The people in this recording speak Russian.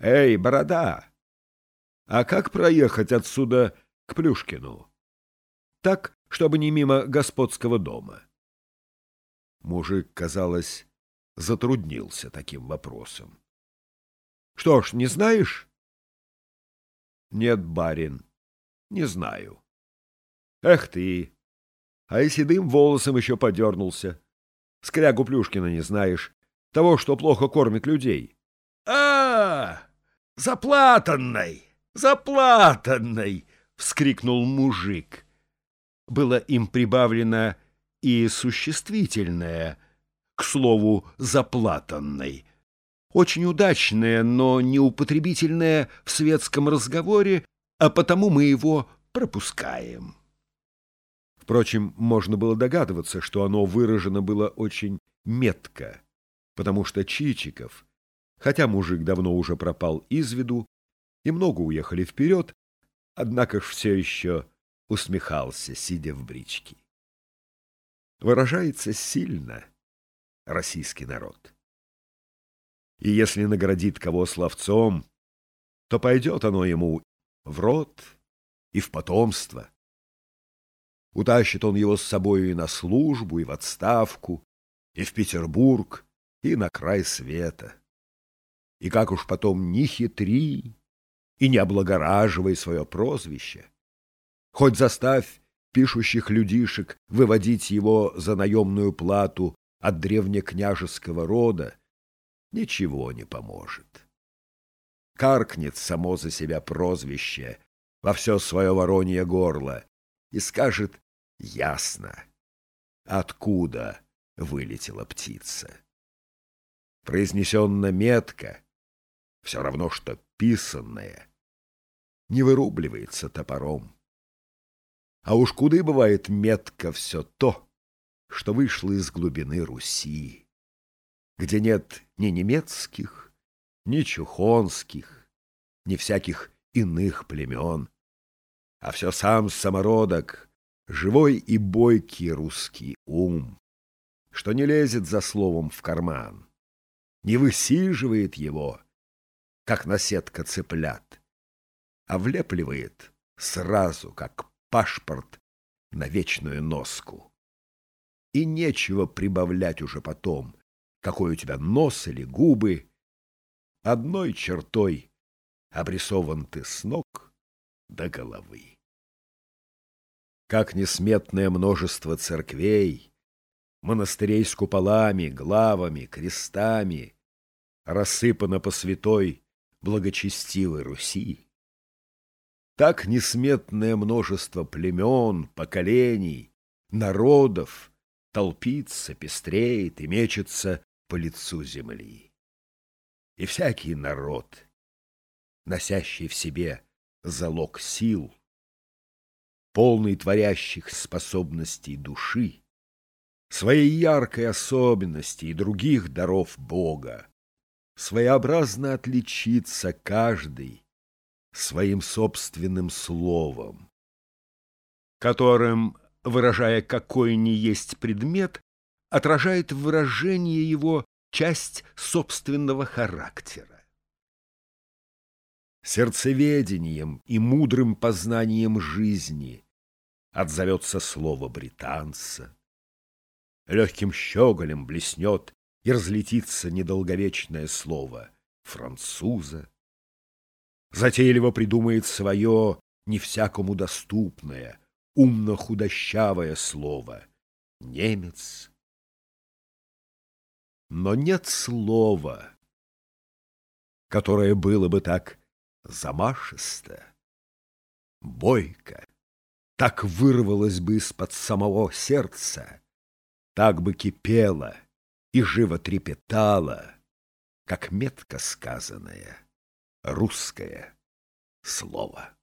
Эй, борода! А как проехать отсюда к Плюшкину? Так, чтобы не мимо господского дома. Мужик, казалось, затруднился таким вопросом. — Что ж, не знаешь? — Нет, барин, не знаю. — Эх ты! А и седым волосом еще подернулся. Скрягу Плюшкина не знаешь, того, что плохо кормит людей. — заплатанной, заплатанной! — вскрикнул мужик. Было им прибавлено и существительное, к слову, заплатанной. Очень удачное, но неупотребительное в светском разговоре, а потому мы его пропускаем. Впрочем, можно было догадываться, что оно выражено было очень метко, потому что Чичиков, хотя мужик давно уже пропал из виду и много уехали вперед, однако ж все еще усмехался, сидя в бричке выражается сильно российский народ. И если наградит кого словцом, то пойдет оно ему в рот и в потомство. Утащит он его с собою и на службу, и в отставку, и в Петербург, и на край света. И как уж потом не хитри и не облагораживай свое прозвище, хоть заставь пишущих людишек выводить его за наемную плату от древнекняжеского рода, ничего не поможет. Каркнет само за себя прозвище во все свое воронье горло и скажет ясно, откуда вылетела птица. Произнесенно метко, все равно что писанное, не вырубливается топором. А уж куды бывает метко все то, что вышло из глубины Руси, где нет ни немецких, ни чухонских, ни всяких иных племен, а все сам самородок, живой и бойкий русский ум, что не лезет за словом в карман, не высиживает его, как наседка цыплят, а влепливает сразу, как пашпорт на вечную носку. И нечего прибавлять уже потом, какой у тебя нос или губы. Одной чертой обрисован ты с ног до головы. Как несметное множество церквей, монастырей с куполами, главами, крестами рассыпано по святой благочестивой Руси, так несметное множество племен, поколений, народов толпится, пестреет и мечется по лицу земли. И всякий народ, носящий в себе залог сил, полный творящих способностей души, своей яркой особенности и других даров Бога, своеобразно отличится каждый своим собственным словом, которым, выражая какой ни есть предмет, отражает выражение его часть собственного характера. Сердцеведением и мудрым познанием жизни отзовется слово британца, легким щеголем блеснет и разлетится недолговечное слово француза, затейливо придумает свое, не всякому доступное, умно-худощавое слово — немец. Но нет слова, которое было бы так замашисто, бойко, так вырвалось бы из-под самого сердца, так бы кипело и живо трепетало, как метко сказанное русское слово.